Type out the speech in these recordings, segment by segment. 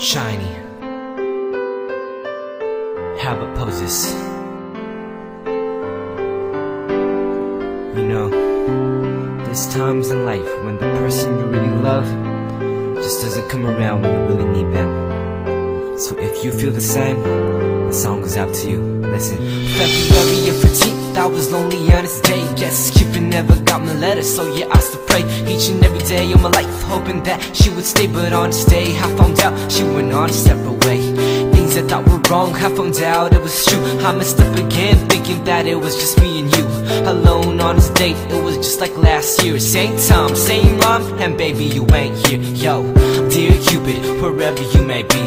shiny. habit poses? You know, there's times in life when the person you really love just doesn't come around when you really need them. So if you feel the same, the song goes out to you. Listen. February of 15th, I was lonely on this day. Guess Cupid never got my letter, so yeah, I still pray each and every day of my life, hoping that she would stay. But on this day, I found out she went on a separate way. Things I thought were wrong, I found out it was true. I messed up again, thinking that it was just me and you. Alone on this date, it was just like last year. Same time, same rhyme, and baby, you ain't here. Yo, dear Cupid, wherever you may be.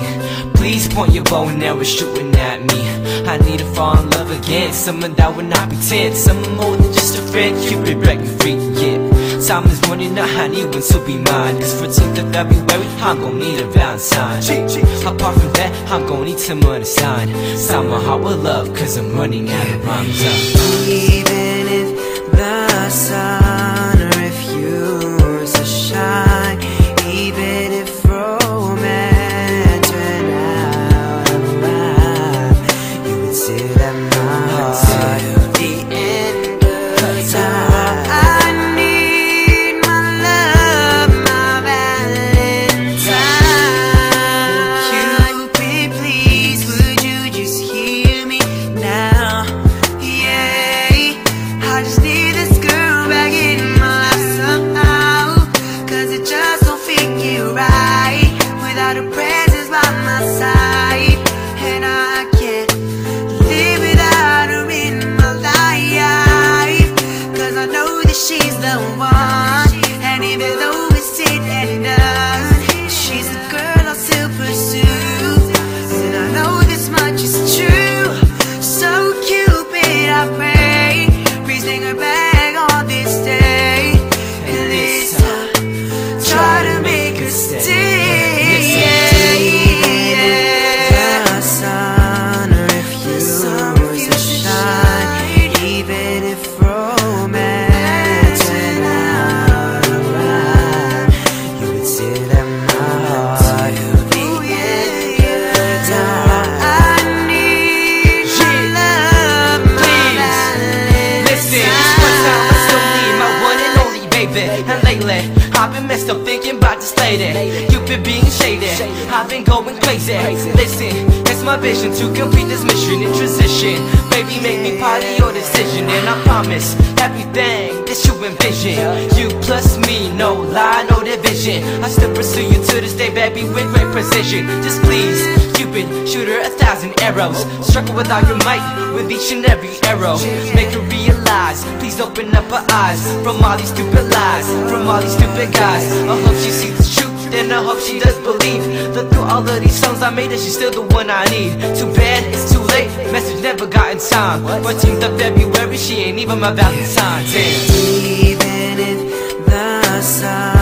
Please point your bow and arrow shooting at me. I need to fall in love again. Someone that would not pretend. Someone more than just a friend. Cupid, break me free, yeah. Time is running out, I need one to be mine. Cause 14th of February, I'm gon' need a Valentine. Apart from that, I'm gon' need someone to sign. Sign my heart with love, cause I'm running out of rhymes. Even if being shady, I've been going crazy. Listen, it's my vision to complete this mission in transition. Baby, make me part of your decision, and I promise everything that you envision. You plus me, no lie, no division. I still pursue you to this day, baby, with great precision. Just please, Cupid, shoot her a thousand arrows. Struck her without your might, with each and every arrow. Make her realize, please open up her eyes from all these stupid lies, from all these stupid guys. I hope she sees the truth. And hope she does believe that through all of these songs I made that she's still the one I need. Too bad, it's too late, message never got in time. 14th of February, she ain't even my Valentine Even if the sun